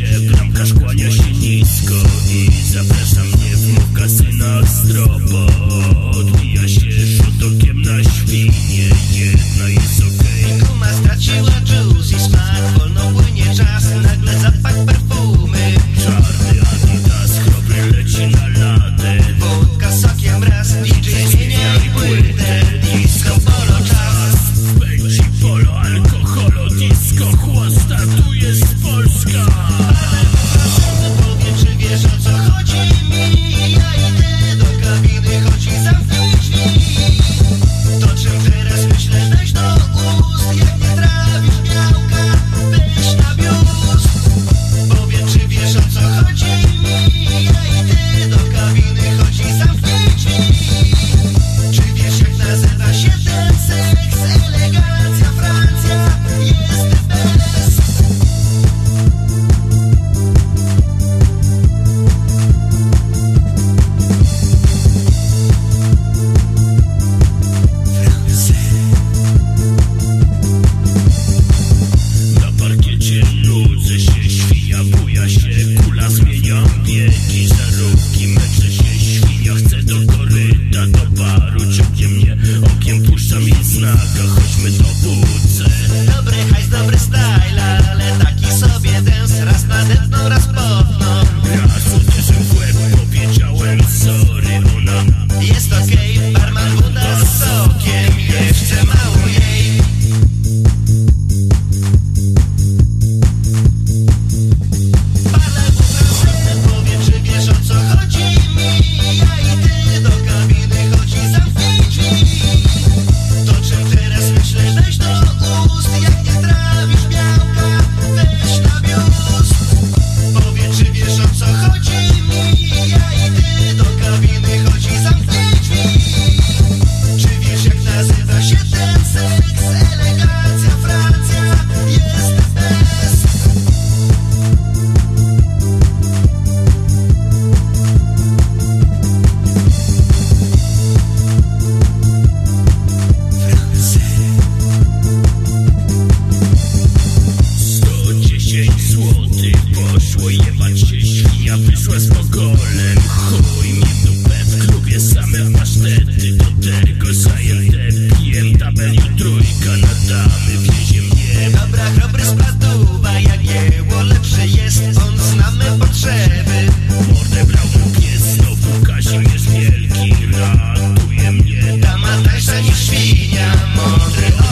mieście W kłania się nisko I zaprasza mnie w mokasynach stropo Odbija się rzut okiem na świnie Jedna jest okej okay. Guma straciła Nagach, ich mit Lotto Poszło jebać się świnia, wyszła z pogolem Chuj mnie dupę, w klubie same pasztety. Do tego zajęte pijem. Tabeliu trójka na damy Wiezie mnie. Dobra, dobry spladuwa, jak jeło lepszy jest. On znamy potrzeby. Mordę brał mu pies, znowu Kazimierz Wielki Ratuje mnie. Dama tańsza niż świnia, mądry